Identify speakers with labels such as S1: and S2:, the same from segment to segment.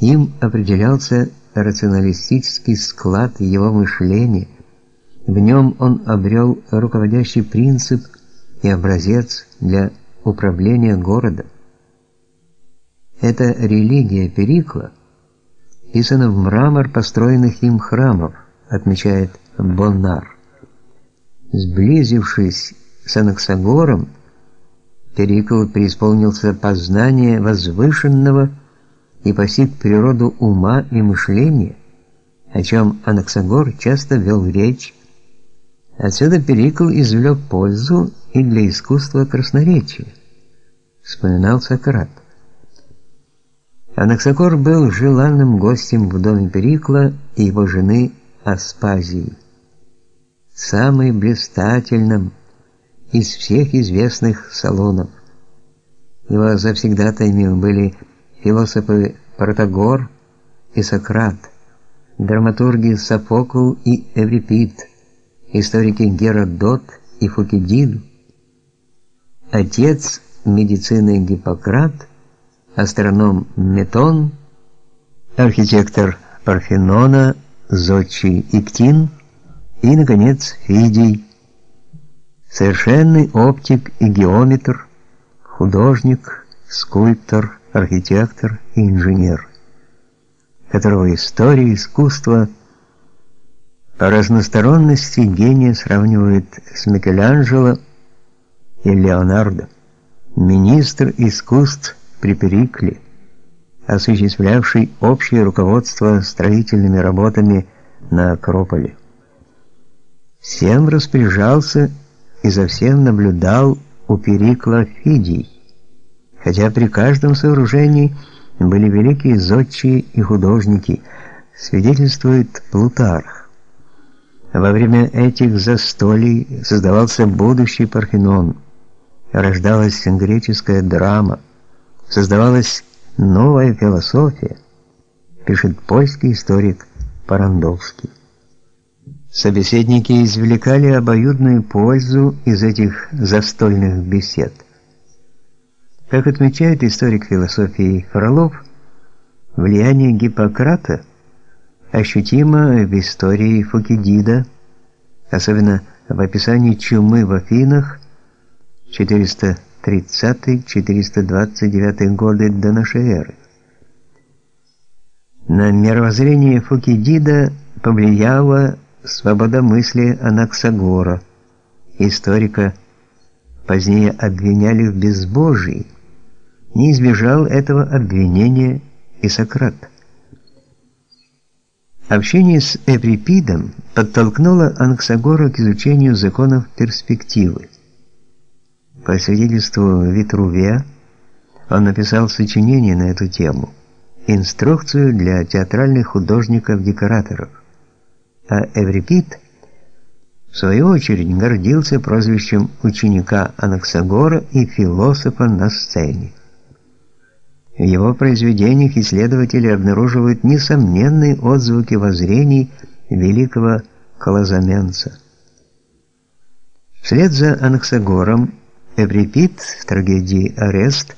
S1: Им определялся рационалистический склад его мышления. В нем он обрел руководящий принцип и образец для управления городом. Эта религия Перикла писана в мрамор построенных им храмов, отмечает Боннар. Сблизившись с Анаксагором, Перикл преисполнился познания возвышенного и постиг природу ума и мышления, о чем Анаксагор часто вел речь. Отсюда Перикл извлек пользу и для искусства красноречия, вспоминал Сократ. Анаксагор был желанным гостем в доме Перикла и его жены Аспазии, самый блистательным из всех известных салонов. Его завсегдатаями были философы Протагор и Сократ, драматурги Софокл и Эврипид, историки Геродот и Фукидид, отец медицины Гиппократ, астроном Метон, архитектор Парфенона, зодчий Иктин и, наконец, Фидий, совершенный оптик и геометр, художник, скульптор, архитектор и инженер, которого история искусства по разносторонности гения сравнивает с Микеланджело и Леонардо, министр искусств при Перикле, осуществлявший общее руководство строительными работами на Акрополе. Всем распоряжался и за всем наблюдал у Перикла Фидий, хотя при каждом сооружении были великие зодчие и художники, свидетельствует Плутарх. Во время этих застолий создавался будущий Парфенон, рождалась греческая драма, создавалась новая философия, пишет польский историк Парандовский. Собеседники извлекали обоюдную пользу из этих застольных бесед. Как отмечает историк философии Фролов, влияние Гиппократа ощутимо в истории Фукидида, особенно в описании чумы в Афинах 430-429 годы до нашей эры. На мировоззрение Фукидида повлияло свободомыслие Анаксагора, историка, позднее обвиняли в безбожии, не избежал этого обвинения и Сократ. Общение с Эврипидом подтолкнуло Анаксагора к изучению законов перспективы. По свидетельству Витрувия, он написал сочинение на эту тему, инструкцию для театральных художников-декораторов а Эврипид в свою очередь гордился прозвищем ученика Анаксагора и философа на сцене. В его произведениях исследователи обнаруживают несомненные отзвуки воззрений великого колозаменца. Вслед за Анаксагором Эврипид в трагедии «Арест»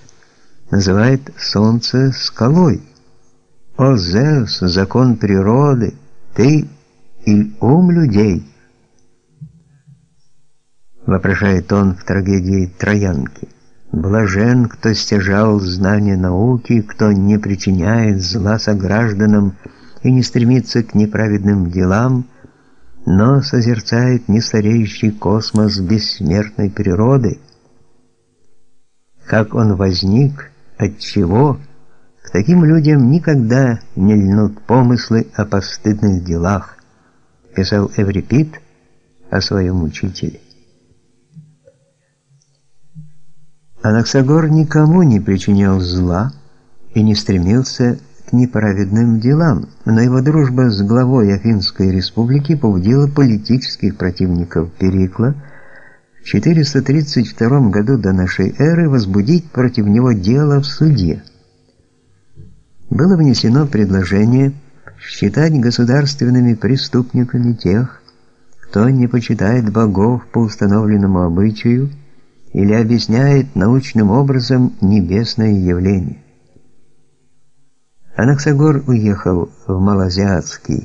S1: называет солнце скалой. «О, Зевс, закон природы, ты и ум людей, вопрошает он в трагедии Троянки. Блажен, кто стяжал знания науки, кто не причиняет зла согражданам и не стремится к неправедным делам, но созерцает нестареющий космос бессмертной природы. Как он возник, от чего, к таким людям никогда не льнут помыслы о постыдных делах писал Эврипид о своем учителе. Анаксагор никому не причинял зла и не стремился к неправедным делам, но его дружба с главой Афинской республики побудила политических противников Перикла в 432 году до нашей эры возбудить против него дело в суде. Было внесено предложение считать государственными преступниками тех, кто не почитает богов по установленному обычаю или объясняет научным образом небесное явление. Анаксагор уехал в Малоазиатский